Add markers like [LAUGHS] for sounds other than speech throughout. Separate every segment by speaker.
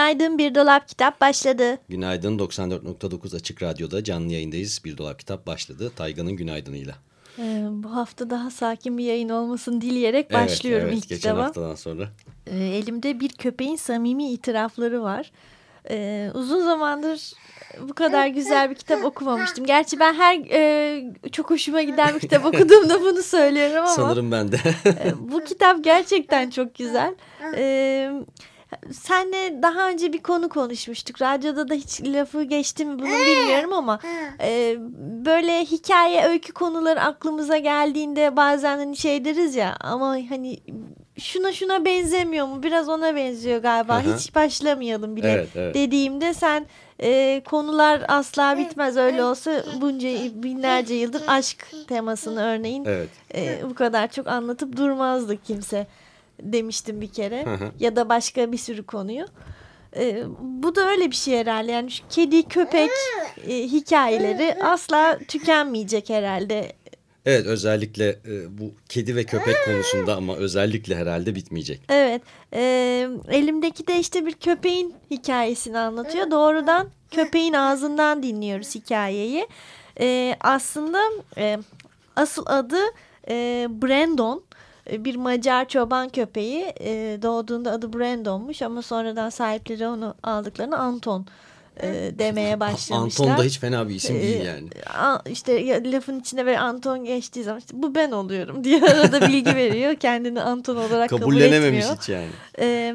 Speaker 1: Günaydın Bir Dolap Kitap başladı.
Speaker 2: Günaydın 94.9 Açık Radyo'da canlı yayındayız. Bir Dolap Kitap başladı. Tayga'nın günaydınıyla.
Speaker 1: Ee, bu hafta daha sakin bir yayın olmasını dileyerek başlıyorum
Speaker 2: evet,
Speaker 1: ilk
Speaker 2: geçen
Speaker 1: kitaba.
Speaker 2: haftadan sonra.
Speaker 1: Ee, elimde bir köpeğin samimi itirafları var. Ee, uzun zamandır bu kadar güzel bir kitap okumamıştım. Gerçi ben her e, çok hoşuma giden bir kitap okuduğumda bunu söylüyorum ama.
Speaker 2: Sanırım ben de.
Speaker 1: e, bu kitap gerçekten çok güzel. [LAUGHS] Ee, senle daha önce bir konu konuşmuştuk. Radyoda da hiç lafı geçti mi bunu bilmiyorum ama e, böyle hikaye, öykü konuları aklımıza geldiğinde bazen hani şey deriz ya ama hani şuna şuna benzemiyor mu? Biraz ona benziyor galiba.
Speaker 2: Aha.
Speaker 1: Hiç başlamayalım bile
Speaker 2: Evet, evet.
Speaker 1: dediğimde sen e, konular asla bitmez öyle olsa bunca binlerce yıldır aşk temasını örneğin
Speaker 2: Evet.
Speaker 1: e, bu kadar çok anlatıp durmazdı kimse demiştim bir kere
Speaker 2: Hı hı.
Speaker 1: ya da başka bir sürü konuyu. E, bu da öyle bir şey herhalde yani şu kedi köpek e, hikayeleri asla tükenmeyecek herhalde.
Speaker 2: Evet özellikle e, bu kedi ve köpek konusunda ama özellikle herhalde bitmeyecek.
Speaker 1: Evet e, elimdeki de işte bir köpeğin hikayesini anlatıyor doğrudan köpeğin ağzından dinliyoruz hikayeyi. E, aslında e, asıl adı e, Brandon. E, Bir Macar çoban köpeği e, doğduğunda adı Brandon'muş ama sonradan sahipleri onu aldıklarını Anton e, demeye [LAUGHS] başlamışlar.
Speaker 2: Anton da hiç fena bir isim değil
Speaker 1: Ee,
Speaker 2: yani.
Speaker 1: a- işte lafın içine böyle Anton geçtiği zaman işte bu ben oluyorum [LAUGHS] diye arada bilgi veriyor. Kendini Anton olarak kabul
Speaker 2: Kabullenememiş hiç yani.
Speaker 1: Ee,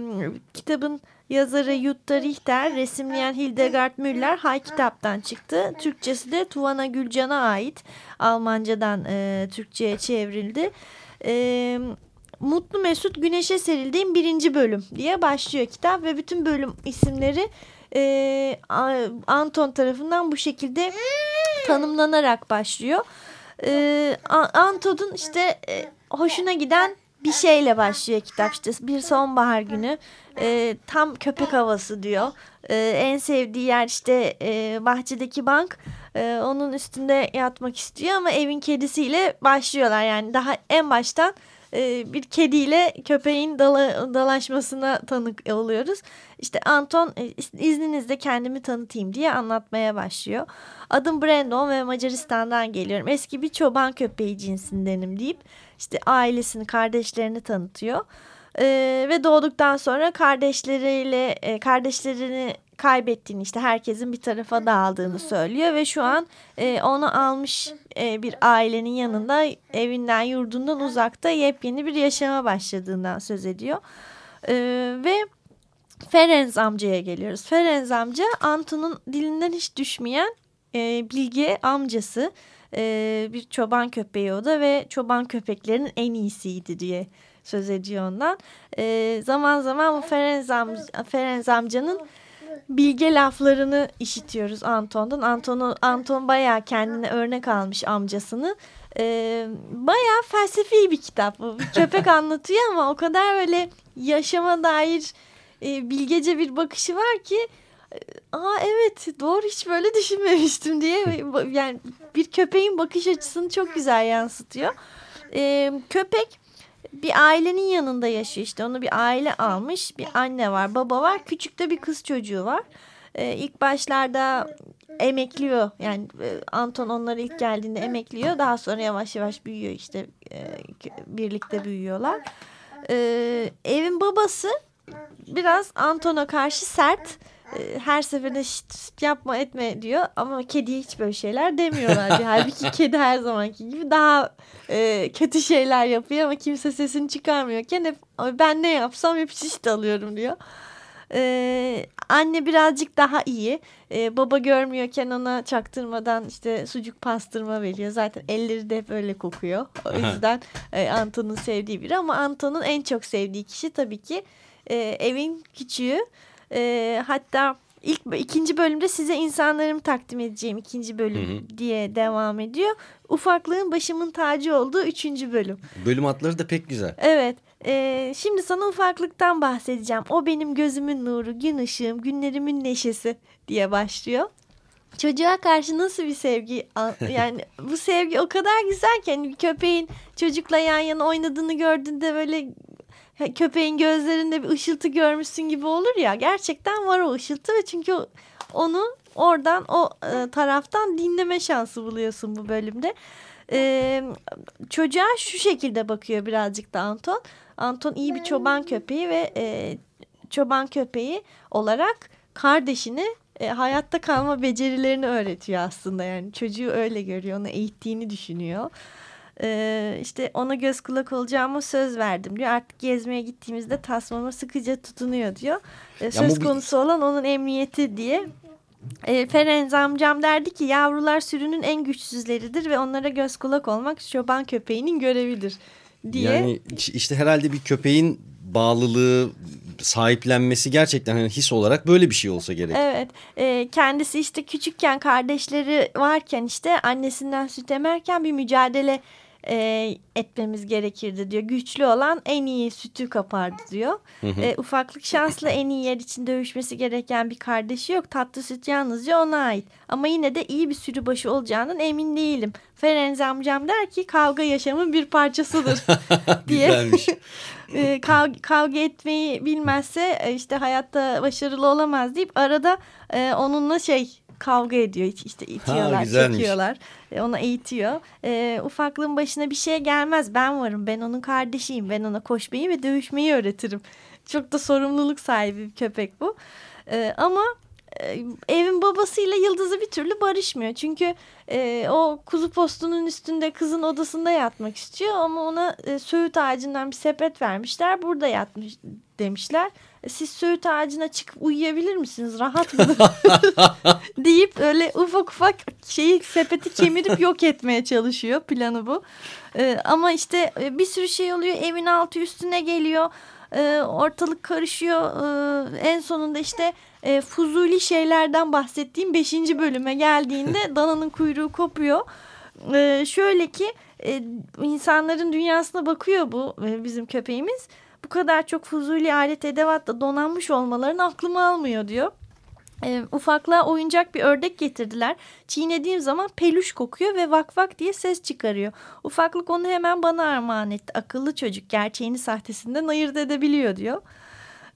Speaker 1: kitabın yazarı Jutta Richter, resimleyen Hildegard Müller Hay Kitap'tan çıktı. Türkçesi de Tuvana Gülcan'a ait. Almancadan e, Türkçe'ye çevrildi. E, Mutlu Mesut Güneşe Serildiğim birinci bölüm diye başlıyor kitap ve bütün bölüm isimleri e, Anton tarafından bu şekilde tanımlanarak başlıyor. E, Anton'un işte e, hoşuna giden bir şeyle başlıyor kitap. İşte bir sonbahar günü e, tam köpek havası diyor. E, en sevdiği yer işte e, bahçedeki bank E, onun üstünde yatmak istiyor ama evin kedisiyle başlıyorlar yani daha en baştan e, bir kediyle köpeğin dala, dalaşmasına tanık oluyoruz. İşte Anton e, izninizle kendimi tanıtayım diye anlatmaya başlıyor. Adım Brandon ve Macaristan'dan geliyorum. Eski bir çoban köpeği cinsindenim deyip işte ailesini, kardeşlerini tanıtıyor. Ee, ve doğduktan sonra kardeşleriyle e, kardeşlerini kaybettiğini işte herkesin bir tarafa dağıldığını söylüyor ve şu an e, onu almış e, bir ailenin yanında evinden yurdundan uzakta yepyeni bir yaşama başladığından söz ediyor. Ee, ve Ferenc amcaya geliyoruz. Ferenc amca Anton'un dilinden hiç düşmeyen e, bilge amcası e, bir çoban köpeği o da ve çoban köpeklerinin en iyisiydi diye söz ediyor ondan. E, zaman zaman bu Ferenc, amca, Ferenc amcanın bilge laflarını işitiyoruz Anton'dan. Anton'u Anton bayağı kendine örnek almış amcasını. Ee, bayağı felsefi bir kitap köpek [LAUGHS] anlatıyor ama o kadar böyle yaşama dair e, bilgece bir bakışı var ki e, aa evet doğru hiç böyle düşünmemiştim diye [LAUGHS] yani bir köpeğin bakış açısını çok güzel yansıtıyor. Ee, köpek bir ailenin yanında yaşıyor işte. Onu bir aile almış bir anne var baba var. Küçük de bir kız çocuğu var. Ee, ilk başlarda emekliyor. Yani e, Anton onları ilk geldiğinde emekliyor. Daha sonra yavaş yavaş büyüyor işte. E, birlikte büyüyorlar. Ee, evin babası biraz Anton'a karşı sert her seferinde şşt, yapma etme diyor ama kediye hiç böyle şeyler demiyorlar diyor. Halbuki [LAUGHS] kedi her zamanki gibi daha e, kötü şeyler yapıyor ama kimse sesini çıkarmıyorken hep "Ay ben ne yapsam hep şişt alıyorum diyor. Ee, anne birazcık daha iyi. Ee, baba görmüyorken ona çaktırmadan işte sucuk pastırma veriyor. Zaten elleri de hep öyle kokuyor. O yüzden e, Anton'un sevdiği biri ama Anton'un en çok sevdiği kişi tabii ki e, evin küçüğü. E, hatta ilk ikinci bölümde size insanlarımı takdim edeceğim ikinci bölüm hı hı. diye devam ediyor. Ufaklığın başımın tacı olduğu üçüncü bölüm.
Speaker 2: Bölüm adları da pek güzel.
Speaker 1: Evet. E, şimdi sana ufaklıktan bahsedeceğim. O benim gözümün nuru, gün ışığım, günlerimin neşesi diye başlıyor. Çocuğa karşı nasıl bir sevgi [LAUGHS] yani bu sevgi o kadar güzel ki hani bir köpeğin çocukla yan yana oynadığını gördüğünde böyle köpeğin gözlerinde bir ışıltı görmüşsün gibi olur ya gerçekten var o ışıltı ve çünkü onu oradan o e, taraftan dinleme şansı buluyorsun bu bölümde. E, çocuğa şu şekilde bakıyor birazcık da Anton. Anton iyi bir çoban köpeği ve e, çoban köpeği olarak kardeşini e, hayatta kalma becerilerini öğretiyor aslında yani çocuğu öyle görüyor onu eğittiğini düşünüyor. Ee, işte ona göz kulak olacağıma söz verdim diyor. Artık gezmeye gittiğimizde tasmama sıkıca tutunuyor diyor. Ee, söz konusu olan onun emniyeti diye. E, Ferenc amcam derdi ki yavrular sürünün en güçsüzleridir ve onlara göz kulak olmak çoban köpeğinin görevidir diye.
Speaker 2: Yani işte herhalde bir köpeğin bağlılığı sahiplenmesi gerçekten hani his olarak böyle bir şey olsa gerek.
Speaker 1: Evet. E, kendisi işte küçükken kardeşleri varken işte annesinden süt emerken bir mücadele e, etmemiz gerekirdi diyor. Güçlü olan en iyi sütü kapardı diyor. Hı hı. E, ufaklık şanslı en iyi yer için dövüşmesi gereken bir kardeşi yok. Tatlı süt yalnızca ona ait. Ama yine de iyi bir sürü başı olacağından emin değilim. Ferenc amcam der ki kavga yaşamın bir parçasıdır [LAUGHS] [LAUGHS] diye. E, kavga, kavga etmeyi bilmezse e, işte hayatta başarılı olamaz deyip arada e, onunla şey kavga ediyor işte itiyorlar ha, çekiyorlar e, ona eğitiyor. E, ufaklığın başına bir şey gelmez. Ben varım ben onun kardeşiyim ben ona koşmayı ve dövüşmeyi öğretirim. Çok da sorumluluk sahibi bir köpek bu. E, ama evin babasıyla Yıldız'ı bir türlü barışmıyor. Çünkü e, o kuzu postunun üstünde kızın odasında yatmak istiyor ama ona e, söğüt ağacından bir sepet vermişler. Burada yatmış demişler. E, siz söğüt ağacına çıkıp uyuyabilir misiniz? Rahat mı? [LAUGHS] deyip öyle ufak ufak şeyi sepeti kemirip yok etmeye çalışıyor. Planı bu. E, ama işte e, bir sürü şey oluyor. Evin altı üstüne geliyor. E, ortalık karışıyor. E, en sonunda işte e, fuzuli şeylerden bahsettiğim beşinci bölüme geldiğinde [LAUGHS] dananın kuyruğu kopuyor. E, şöyle ki e, insanların dünyasına bakıyor bu e, bizim köpeğimiz. Bu kadar çok fuzuli alet edevatla donanmış olmalarını aklım almıyor diyor. E, ufaklığa oyuncak bir ördek getirdiler. Çiğnediğim zaman peluş kokuyor ve vak vak diye ses çıkarıyor. Ufaklık onu hemen bana armağan etti. Akıllı çocuk gerçeğini sahtesinden ayırt edebiliyor diyor.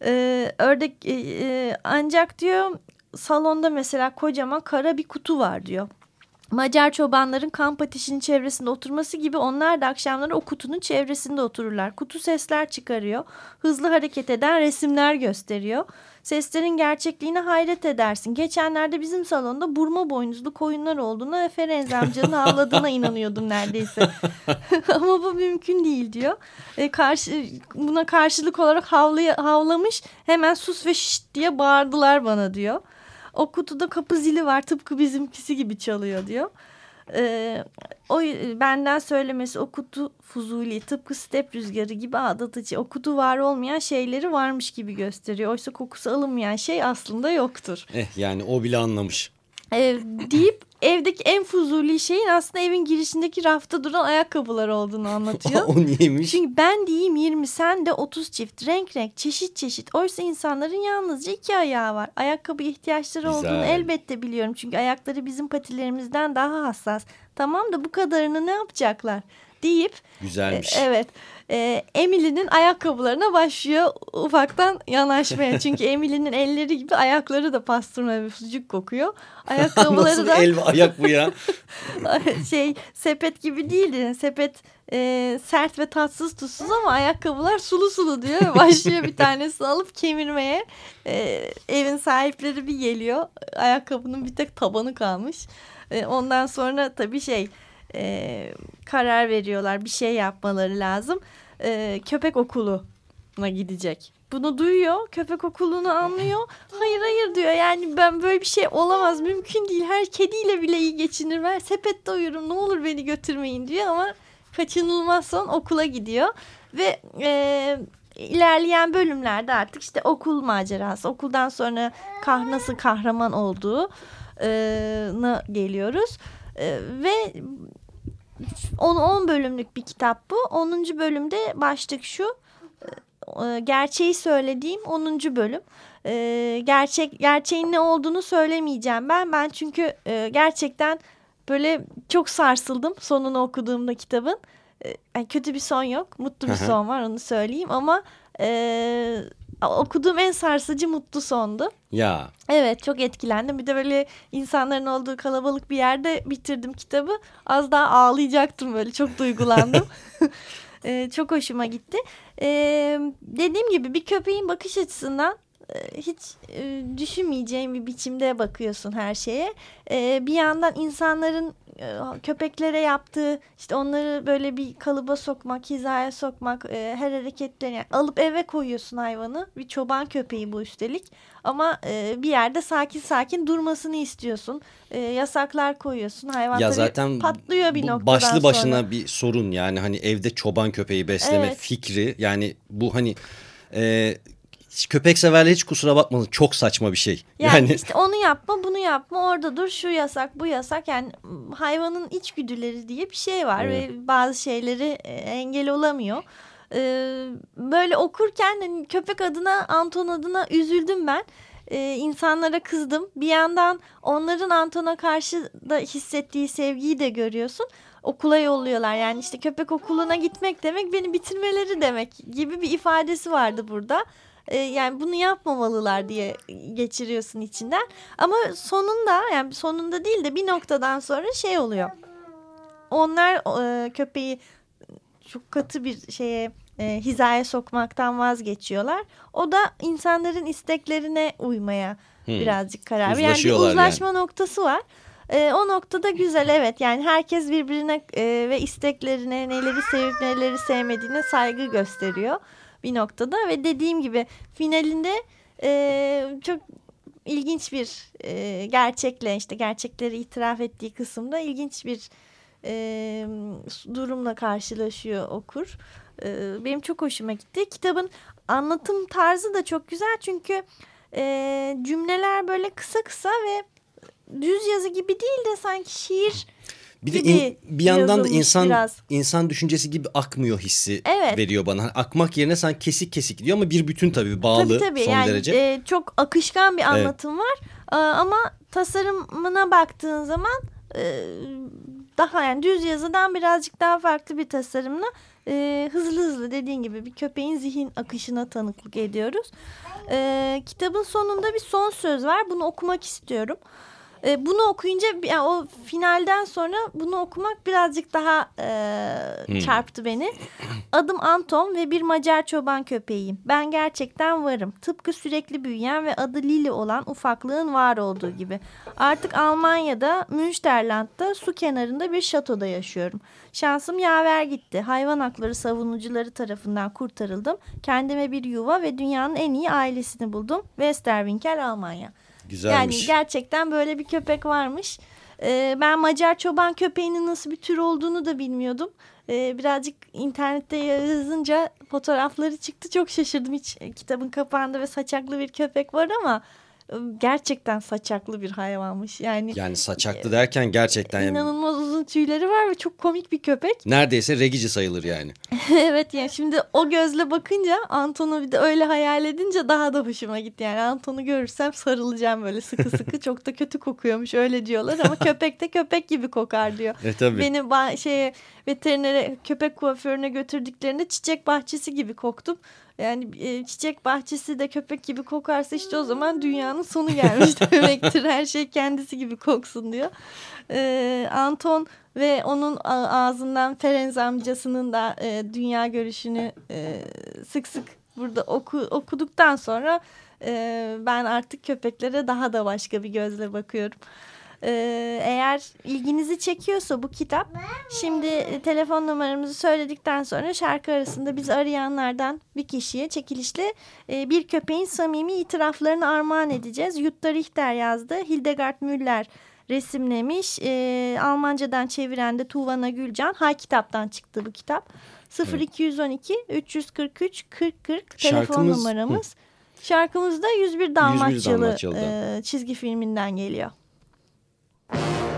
Speaker 1: Ee, ördek e, e, ancak diyor salonda mesela kocaman kara bir kutu var diyor. Macar çobanların kamp ateşinin çevresinde oturması gibi onlar da akşamları o kutunun çevresinde otururlar. Kutu sesler çıkarıyor. Hızlı hareket eden resimler gösteriyor. Seslerin gerçekliğine hayret edersin. Geçenlerde bizim salonda burma boynuzlu koyunlar olduğuna ve Ferenz amcanın [LAUGHS] ağladığına inanıyordum neredeyse. [LAUGHS] Ama bu mümkün değil diyor. E, karşı, buna karşılık olarak havlay havlamış hemen sus ve şşt diye bağırdılar bana diyor. O kutuda kapı zili var tıpkı bizimkisi gibi çalıyor diyor. Ee, o benden söylemesi o kutu fuzuli tıpkı step rüzgarı gibi aldatıcı. O kutu var olmayan şeyleri varmış gibi gösteriyor. Oysa kokusu alınmayan şey aslında yoktur.
Speaker 2: Eh yani o bile anlamış.
Speaker 1: Ee, deyip evdeki en fuzuli şeyin aslında evin girişindeki rafta duran ayakkabılar olduğunu [LAUGHS] anlatıyor.
Speaker 2: o niyeymiş?
Speaker 1: Çünkü ben diyeyim 20 sen de 30 çift renk renk çeşit çeşit. Oysa insanların yalnızca iki ayağı var. Ayakkabı ihtiyaçları Güzel. olduğunu elbette biliyorum. Çünkü ayakları bizim patilerimizden daha hassas. Tamam da bu kadarını ne yapacaklar? deyip
Speaker 2: Güzelmiş.
Speaker 1: E, evet. E, Emily'nin ayakkabılarına başlıyor ufaktan yanaşmaya. [LAUGHS] Çünkü Emily'nin elleri gibi ayakları da pastırma ve sucuk kokuyor. [LAUGHS] Ayakkabıları
Speaker 2: Nasıl da el ve ayak bu ya? [LAUGHS]
Speaker 1: şey sepet gibi değildi. Sepet e, sert ve tatsız tuzsuz ama ayakkabılar sulu sulu diyor. Başlıyor bir tanesi alıp kemirmeye. E, evin sahipleri bir geliyor. Ayakkabının bir tek tabanı kalmış. E, ondan sonra tabii şey e, karar veriyorlar. Bir şey yapmaları lazım. E, köpek okuluna gidecek bunu duyuyor. Köpek okulunu anlıyor. Hayır hayır diyor. Yani ben böyle bir şey olamaz. Mümkün değil. Her kediyle bile iyi geçinir. Ben sepette uyurum. Ne olur beni götürmeyin diyor ama kaçınılmaz son okula gidiyor. Ve e, ilerleyen bölümlerde artık işte okul macerası. Okuldan sonra kah nasıl kahraman olduğuna geliyoruz. E, ve 10, 10 bölümlük bir kitap bu. 10. bölümde başlık şu. E, gerçeği söylediğim 10. bölüm. E, gerçek gerçeğin ne olduğunu söylemeyeceğim ben. Ben çünkü e, gerçekten böyle çok sarsıldım sonunu okuduğumda kitabın. Yani kötü bir son yok. Mutlu bir son var onu söyleyeyim ama e, okuduğum en sarsıcı mutlu sondu.
Speaker 2: Ya.
Speaker 1: Evet çok etkilendim. Bir de böyle insanların olduğu kalabalık bir yerde bitirdim kitabı. Az daha ağlayacaktım böyle çok duygulandım. [LAUGHS] e, çok hoşuma gitti. E, dediğim gibi bir köpeğin bakış açısından hiç e, düşünmeyeceğin bir biçimde bakıyorsun her şeye. E, bir yandan insanların e, köpeklere yaptığı işte onları böyle bir kalıba sokmak, hizaya sokmak, e, her hareketlerini yani alıp eve koyuyorsun hayvanı. Bir çoban köpeği bu üstelik. Ama e, bir yerde sakin sakin durmasını istiyorsun. E, yasaklar koyuyorsun. Hayvan ya zaten patlıyor bir noktadan
Speaker 2: başlı başına
Speaker 1: sonra.
Speaker 2: bir sorun yani hani evde çoban köpeği besleme evet. fikri yani bu hani e, köpek severler hiç kusura bakmasın çok saçma bir şey.
Speaker 1: Yani, yani işte [LAUGHS] onu yapma bunu yapma orada dur şu yasak bu yasak yani hayvanın içgüdüleri diye bir şey var evet. ve bazı şeyleri e, engel olamıyor. Ee, böyle okurken hani köpek adına Anton adına üzüldüm ben. Ee, insanlara kızdım. Bir yandan onların Anton'a karşı da hissettiği sevgiyi de görüyorsun okula yolluyorlar. Yani işte köpek okuluna gitmek demek beni bitirmeleri demek gibi bir ifadesi vardı burada e, yani bunu yapmamalılar diye geçiriyorsun içinden. Ama sonunda yani sonunda değil de bir noktadan sonra şey oluyor. Onlar e, köpeği çok katı bir şeye e, hizaya sokmaktan vazgeçiyorlar. O da insanların isteklerine uymaya hmm. birazcık karar veriyor. Yani bir uzlaşma yani. noktası var. E, o noktada güzel evet yani herkes birbirine e, ve isteklerine neleri sevip neleri sevmediğine saygı gösteriyor bir noktada ve dediğim gibi finalinde e, çok ilginç bir e, gerçekle işte gerçekleri itiraf ettiği kısımda ilginç bir e, durumla karşılaşıyor okur. E, benim çok hoşuma gitti. Kitabın anlatım tarzı da çok güzel çünkü e, cümleler böyle kısa kısa ve düz yazı gibi değil de sanki şiir
Speaker 2: bir de in, bir yandan da insan biraz. insan düşüncesi gibi akmıyor hissi evet. veriyor bana. Hani akmak yerine sanki kesik kesik gidiyor ama bir bütün tabii bağlı tabii, tabii. son
Speaker 1: yani,
Speaker 2: derece.
Speaker 1: E, çok akışkan bir anlatım evet. var. E, ama tasarımına baktığın zaman e, daha yani düz yazıdan birazcık daha farklı bir tasarımla e, hızlı hızlı dediğin gibi bir köpeğin zihin akışına tanıklık ediyoruz. E, kitabın sonunda bir son söz var. Bunu okumak istiyorum. E, bunu okuyunca yani o finalden sonra bunu okumak birazcık daha e, hmm. çarptı beni. Adım Anton ve bir Macar çoban köpeğiyim. Ben gerçekten varım. Tıpkı sürekli büyüyen ve adı Lili olan ufaklığın var olduğu gibi. Artık Almanya'da Münsterland'da su kenarında bir şatoda yaşıyorum. Şansım yaver gitti. Hayvan hakları savunucuları tarafından kurtarıldım. Kendime bir yuva ve dünyanın en iyi ailesini buldum. Westerwinkel Almanya.
Speaker 2: Güzelmiş.
Speaker 1: Yani gerçekten böyle bir köpek varmış. Ee, ben Macar çoban köpeğinin nasıl bir tür olduğunu da bilmiyordum. Ee, birazcık internette yazınca fotoğrafları çıktı. Çok şaşırdım. Hiç kitabın kapağında ve saçaklı bir köpek var ama gerçekten saçaklı bir hayvanmış. Yani
Speaker 2: yani saçaklı derken gerçekten
Speaker 1: inanılmaz uzun tüyleri var ve çok komik bir köpek. [LAUGHS]
Speaker 2: Neredeyse regici sayılır yani.
Speaker 1: evet yani şimdi o gözle bakınca Anton'u bir de öyle hayal edince daha da hoşuma gitti. Yani Anton'u görürsem sarılacağım böyle sıkı sıkı. [LAUGHS] çok da kötü kokuyormuş öyle diyorlar ama köpek de köpek gibi kokar diyor.
Speaker 2: E tabii.
Speaker 1: Beni şeye veterinere köpek kuaförüne götürdüklerinde çiçek bahçesi gibi koktum. Yani e, çiçek bahçesi de köpek gibi kokarsa işte o zaman dünyanın sonu gelmiş [LAUGHS] demektir. Her şey kendisi gibi koksun diyor. E, Anton ve onun ağzından Ferenc amcasının da e, dünya görüşünü e, sık sık burada oku, okuduktan sonra e, ben artık köpeklere daha da başka bir gözle bakıyorum. E, eğer ilginizi çekiyorsa bu kitap şimdi e, telefon numaramızı söyledikten sonra şarkı arasında biz arayanlardan bir kişiye çekilişle e, bir köpeğin samimi itiraflarını armağan edeceğiz. Jutta Richter yazdı. Hildegard Müller resimlemiş. E, Almancadan çeviren de Tuvana Gülcan. Hay kitaptan çıktı bu kitap. 0212 343 40 40 telefon numaramız. Hı. Şarkımız da 101 Dalmaçyalı, 101 Dalmaçyalı. E, çizgi filminden geliyor. Bye.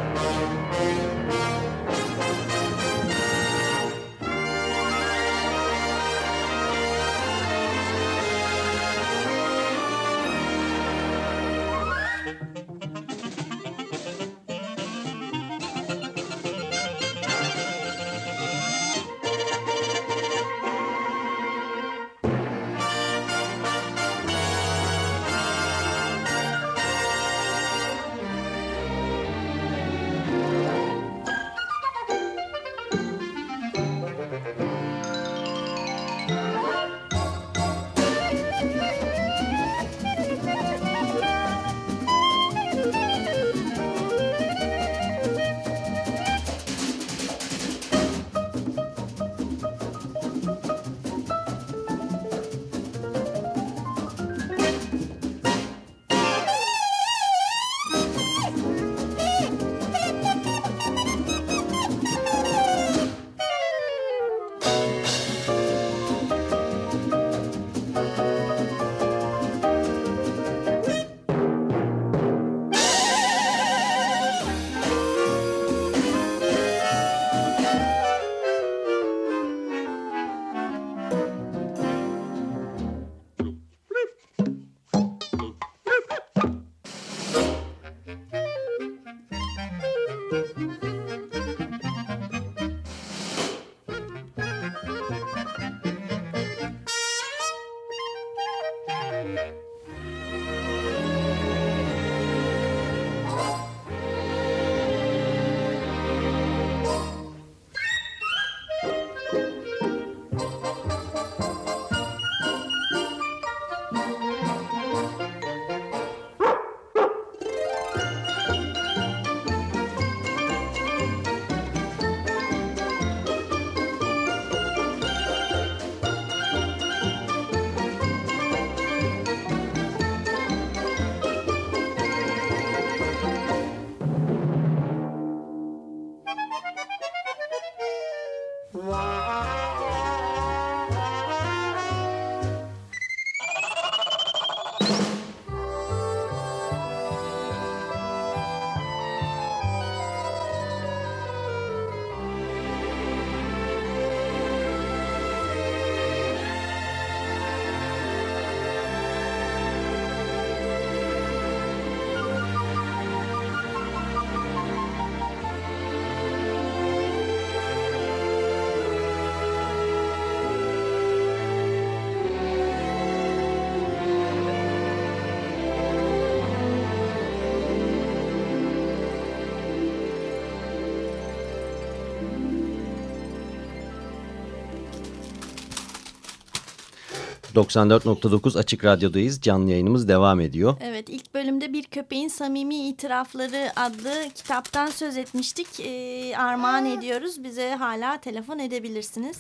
Speaker 2: ...94.9 Açık Radyo'dayız. Canlı yayınımız devam ediyor.
Speaker 1: Evet ilk bölümde Bir Köpeğin Samimi İtirafları adlı kitaptan söz etmiştik. Ee, armağan ediyoruz. Bize hala telefon edebilirsiniz.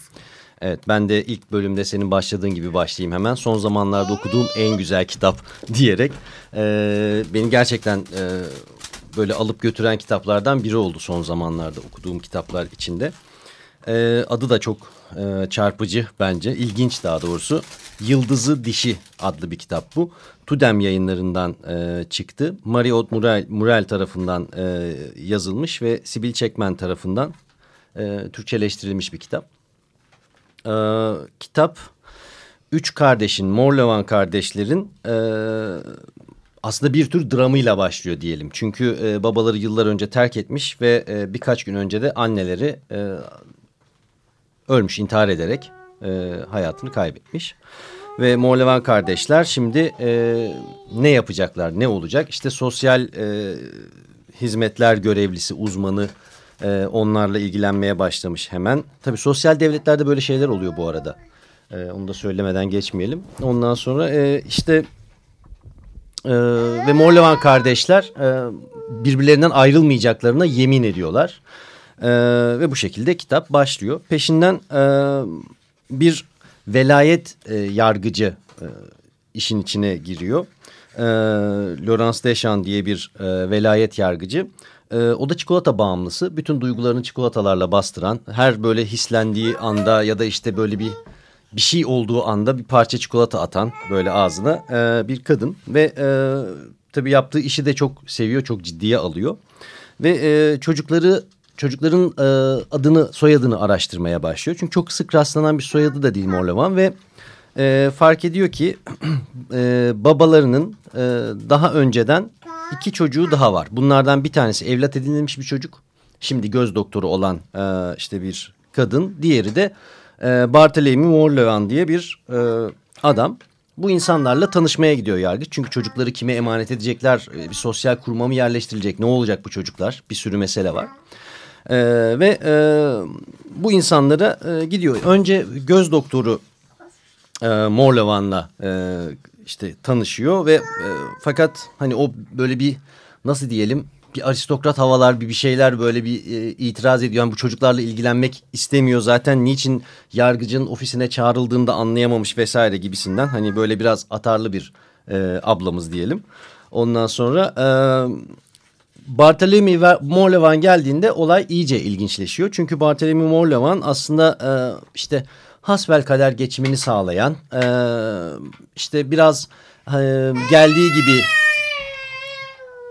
Speaker 2: Evet ben de ilk bölümde senin başladığın gibi başlayayım hemen. Son zamanlarda okuduğum en güzel kitap [LAUGHS] diyerek. E, beni gerçekten e, böyle alıp götüren kitaplardan biri oldu son zamanlarda okuduğum kitaplar içinde. E, adı da çok e, çarpıcı bence. İlginç daha doğrusu. Yıldızı Dişi adlı bir kitap bu. Tudem yayınlarından e, çıktı. Mariot Murel, Murel tarafından e, yazılmış ve Sibil Çekmen tarafından e, Türkçeleştirilmiş bir kitap. E, kitap üç kardeşin, Morlevan kardeşlerin e, aslında bir tür dramıyla başlıyor diyelim. Çünkü e, babaları yıllar önce terk etmiş ve e, birkaç gün önce de anneleri e, ölmüş intihar ederek e, hayatını kaybetmiş. Ve Morlevan kardeşler şimdi e, ne yapacaklar, ne olacak? İşte sosyal e, hizmetler görevlisi, uzmanı e, onlarla ilgilenmeye başlamış hemen. Tabii sosyal devletlerde böyle şeyler oluyor bu arada. E, onu da söylemeden geçmeyelim. Ondan sonra e, işte e, ve Morlevan kardeşler e, birbirlerinden ayrılmayacaklarına yemin ediyorlar. E, ve bu şekilde kitap başlıyor. Peşinden e, bir velayet e, yargıcı e, işin içine giriyor. E, Laurence Deschamps diye bir e, velayet yargıcı. E, o da çikolata bağımlısı. Bütün duygularını çikolatalarla bastıran, her böyle hislendiği anda ya da işte böyle bir bir şey olduğu anda bir parça çikolata atan böyle ağzına e, bir kadın ve e, tabii yaptığı işi de çok seviyor, çok ciddiye alıyor ve e, çocukları çocukların e, adını soyadını araştırmaya başlıyor çünkü çok sık rastlanan bir soyadı da değil Morlevan ve e, fark ediyor ki [CLEARS THROAT] e, babalarının e, daha önceden iki çocuğu daha var. Bunlardan bir tanesi evlat edinilmiş bir çocuk. Şimdi göz doktoru olan e, işte bir kadın. Diğeri de e, Barthélemy Morlevan diye bir e, adam. Bu insanlarla tanışmaya gidiyor yargıç. Çünkü çocukları kime emanet edecekler? E, bir sosyal kuruma mı yerleştirilecek? Ne olacak bu çocuklar? Bir sürü mesele var. E, ve e, bu insanlara e, gidiyor. Önce göz doktoru e, Morlevan'la e, işte tanışıyor ve e, fakat hani o böyle bir nasıl diyelim bir aristokrat havalar bir bir şeyler böyle bir e, itiraz ediyor. Yani bu çocuklarla ilgilenmek istemiyor zaten. Niçin yargıcın ofisine çağrıldığında anlayamamış vesaire gibisinden. Hani böyle biraz atarlı bir e, ablamız diyelim. Ondan sonra e, Barthélemy ve Morlevan geldiğinde olay iyice ilginçleşiyor. Çünkü Barthélemy Morlevan aslında e, işte hasbel kader geçimini sağlayan e, işte biraz e, geldiği gibi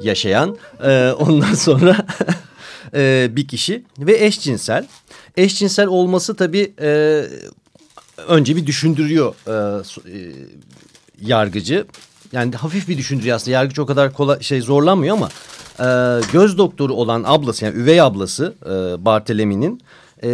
Speaker 2: yaşayan e, ondan sonra [LAUGHS] e, bir kişi ve eşcinsel. Eşcinsel olması tabii e, önce bir düşündürüyor e, e, yargıcı. Yani hafif bir düşündürüyor aslında. Yargıç o kadar kolay şey zorlanmıyor ama e, göz doktoru olan ablası yani üvey ablası e, Barthelemi'nin e,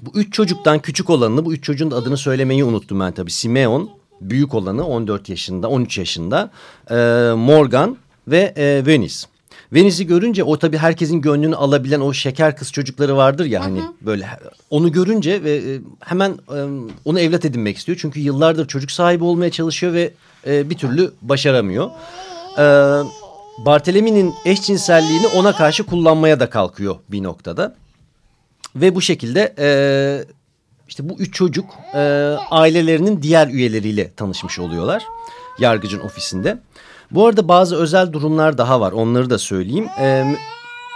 Speaker 2: bu üç çocuktan küçük olanını bu üç çocuğun da adını söylemeyi unuttum ben tabii. Simeon büyük olanı 14 yaşında 13 yaşında e, Morgan ve e, Venice. Venice'i görünce o tabii herkesin gönlünü alabilen o şeker kız çocukları vardır ya hani böyle onu görünce ve e, hemen e, onu evlat edinmek istiyor. Çünkü yıllardır çocuk sahibi olmaya çalışıyor ve e, bir türlü başaramıyor. E, Barthelemi'nin eşcinselliğini ona karşı kullanmaya da kalkıyor bir noktada. Ve bu şekilde e, işte bu üç çocuk e, ailelerinin diğer üyeleriyle tanışmış oluyorlar yargıcın ofisinde. Bu arada bazı özel durumlar daha var onları da söyleyeyim. E,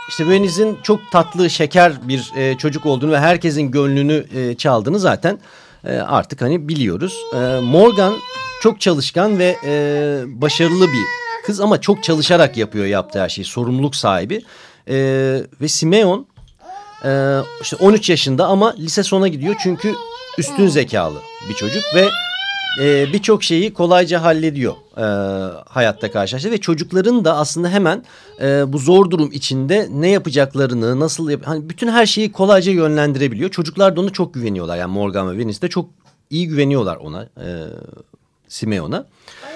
Speaker 2: işte Venice'in çok tatlı şeker bir e, çocuk olduğunu ve herkesin gönlünü e, çaldığını zaten e, artık hani biliyoruz. E, Morgan çok çalışkan ve e, başarılı bir kız ama çok çalışarak yapıyor yaptığı her şeyi sorumluluk sahibi. E, ve Simeon ee, işte 13 yaşında ama lise sona gidiyor çünkü üstün zekalı bir çocuk ve e, birçok şeyi kolayca hallediyor e, hayatta karşılaştı ve çocukların da aslında hemen e, bu zor durum içinde ne yapacaklarını nasıl yap hani bütün her şeyi kolayca yönlendirebiliyor. Çocuklar da ona çok güveniyorlar yani Morgan ve Venice de çok iyi güveniyorlar ona e, Simeon'a.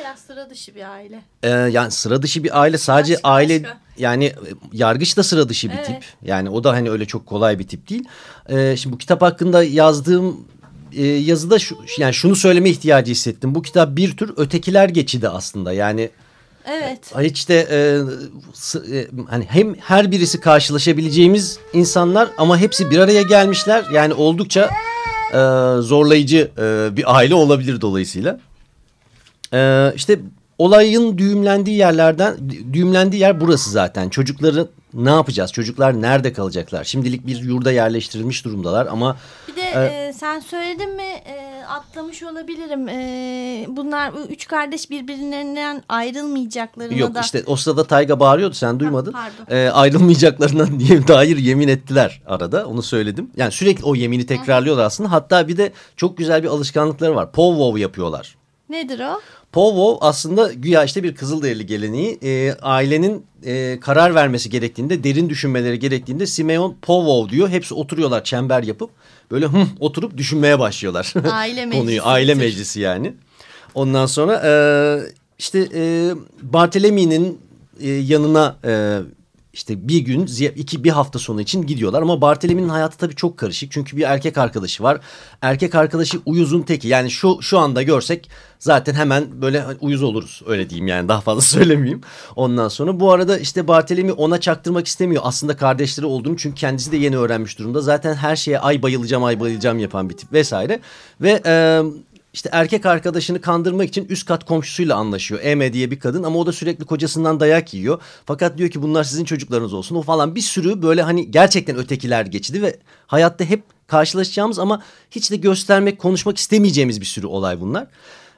Speaker 1: Bayağı sıra dışı bir aile.
Speaker 2: Ee, yani sıra dışı bir aile sadece
Speaker 1: Başka,
Speaker 2: aile
Speaker 1: başka.
Speaker 2: yani e, yargıç da sıra dışı bir
Speaker 1: Evet.
Speaker 2: tip. Yani o da hani öyle çok kolay bir tip değil. Ee, şimdi bu kitap hakkında yazdığım e, yazıda şu, yani şunu söyleme ihtiyacı hissettim. Bu kitap bir tür ötekiler geçidi aslında. Yani
Speaker 1: Evet.
Speaker 2: hiç de e, e, hani hem her birisi karşılaşabileceğimiz insanlar ama hepsi bir araya gelmişler. Yani oldukça e, zorlayıcı e, bir aile olabilir dolayısıyla. Ee, işte olayın düğümlendiği yerlerden düğümlendiği yer burası zaten. Çocukları ne yapacağız? Çocuklar nerede kalacaklar? Şimdilik bir yurda yerleştirilmiş durumdalar ama
Speaker 1: Bir de
Speaker 2: Evet.
Speaker 1: e, sen söyledin mi e, atlamış olabilirim. E, bunlar bu üç kardeş birbirlerinden ayrılmayacaklarına
Speaker 2: yok
Speaker 1: da.
Speaker 2: işte o sırada Tayga bağırıyordu sen duymadın.
Speaker 1: pardon.
Speaker 2: Ee, ayrılmayacaklarına diye [LAUGHS] dair yemin ettiler arada onu söyledim. Yani sürekli o yemini tekrarlıyorlar aslında. Hatta bir de çok güzel bir alışkanlıkları var. Powwow yapıyorlar.
Speaker 1: Nedir o?
Speaker 2: Powwow aslında güya işte bir Kızılderili geleneği. E, ailenin e, karar vermesi gerektiğinde, derin düşünmeleri gerektiğinde Simeon Powwow diyor. Hepsi oturuyorlar çember yapıp böyle hıh oturup düşünmeye başlıyorlar. [LAUGHS]
Speaker 1: Aile
Speaker 2: Konuyu
Speaker 1: meclisi.
Speaker 2: aile meclisi yani. Ondan sonra e, işte e, Barthelemi'nin e, yanına e, işte bir gün iki bir hafta sonu için gidiyorlar. Ama Barthelemi'nin hayatı tabii çok karışık. Çünkü bir erkek arkadaşı var. Erkek arkadaşı uyuzun teki. Yani şu şu anda görsek zaten hemen böyle uyuz oluruz. Öyle diyeyim yani. Daha fazla [LAUGHS] söylemeyeyim. Ondan sonra bu arada işte Barthelemy ona çaktırmak istemiyor. Aslında kardeşleri olduğunu çünkü kendisi de yeni öğrenmiş durumda. Zaten her şeye ay bayılacağım ay bayılacağım yapan bir tip vesaire. Ve e, işte erkek arkadaşını kandırmak için üst kat komşusuyla anlaşıyor. Eme diye bir kadın ama o da sürekli kocasından dayak yiyor. Fakat diyor ki bunlar sizin çocuklarınız olsun. O falan bir sürü böyle hani gerçekten ötekiler geçti ve hayatta hep karşılaşacağımız ama hiç de göstermek, konuşmak istemeyeceğimiz bir sürü olay bunlar.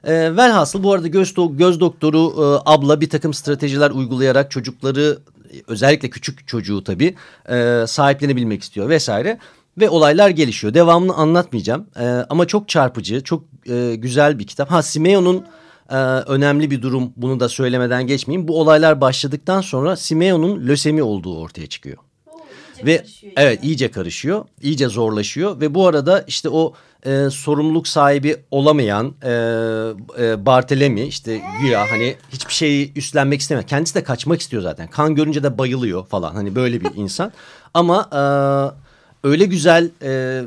Speaker 2: E, velhasıl bu arada göz, do göz doktoru e, abla bir takım stratejiler uygulayarak çocukları özellikle küçük çocuğu tabii e, sahiplenebilmek istiyor vesaire ve olaylar gelişiyor. Devamını anlatmayacağım e, ama çok çarpıcı, çok e, güzel bir kitap. Ha Simeon'un e, önemli bir durum bunu da söylemeden geçmeyeyim. Bu olaylar başladıktan sonra Simeon'un lösemi olduğu ortaya çıkıyor. ve evet iyice karışıyor, iyice zorlaşıyor ve bu arada işte o e, sorumluluk sahibi olamayan e, e, Bartelemi işte güya hani hiçbir şeyi üstlenmek istemiyor. Kendisi de kaçmak istiyor zaten. Kan görünce de bayılıyor falan hani böyle bir insan. [LAUGHS] Ama e, öyle güzel e,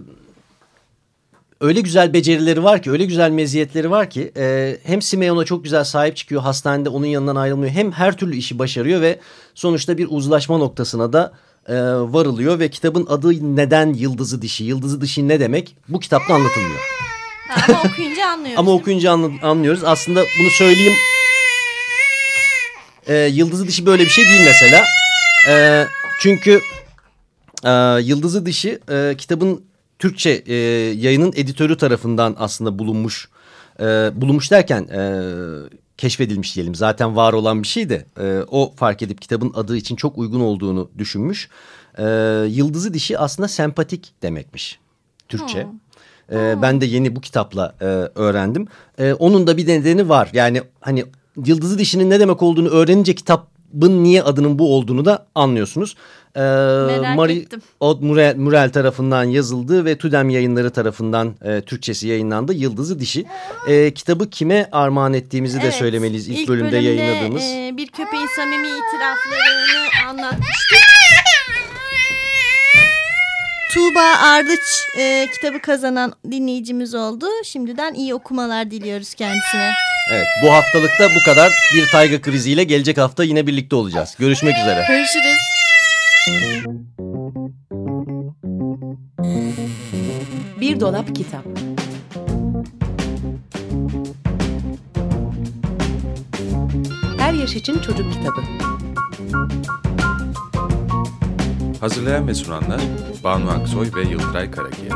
Speaker 2: öyle güzel becerileri var ki öyle güzel meziyetleri var ki e, hem Simeon'a çok güzel sahip çıkıyor hastanede onun yanından ayrılmıyor. Hem her türlü işi başarıyor ve sonuçta bir uzlaşma noktasına da e, varılıyor ve kitabın adı neden Yıldızı Dişi? Yıldızı Dişi ne demek? Bu kitapta anlatılmıyor.
Speaker 1: ama okuyunca anlıyoruz.
Speaker 2: ama okuyunca anlıyoruz. Aslında bunu söyleyeyim. E, Yıldızı Dişi böyle bir şey değil mesela. E, çünkü e, Yıldızı Dişi e, kitabın Türkçe e, yayının editörü tarafından aslında bulunmuş. E, bulunmuş derken e, keşfedilmiş diyelim. Zaten var olan bir şey de e, o fark edip kitabın adı için çok uygun olduğunu düşünmüş. E, Yıldızı Dişi aslında sempatik demekmiş Türkçe. Hmm. E, ben de yeni bu kitapla e, öğrendim. E, onun da bir nedeni var. Yani hani Yıldızı Dişi'nin ne demek olduğunu öğrenince kitabın niye adının bu olduğunu da anlıyorsunuz
Speaker 1: e, Merak Marie ettim.
Speaker 2: Od Murel, Murel tarafından yazıldı ve Tudem yayınları tarafından e, Türkçesi yayınlandı. Yıldızı Dişi. E, kitabı kime armağan ettiğimizi evet, de söylemeliyiz ilk, ilk bölümde, bölümde yayınladığımız.
Speaker 1: E, bir köpeğin samimi itiraflarını anlatmıştık. Tuğba Ardıç e, kitabı kazanan dinleyicimiz oldu. Şimdiden iyi okumalar diliyoruz kendisine.
Speaker 2: Evet bu haftalıkta bu kadar. Bir tayga kriziyle gelecek hafta yine birlikte olacağız. Görüşmek üzere.
Speaker 1: Görüşürüz.
Speaker 3: Bir dolap kitap. Her yaş için çocuk kitabı.
Speaker 4: Hazırlayan ve sunanlar Banu Aksoy ve Yıldıray Karakiya.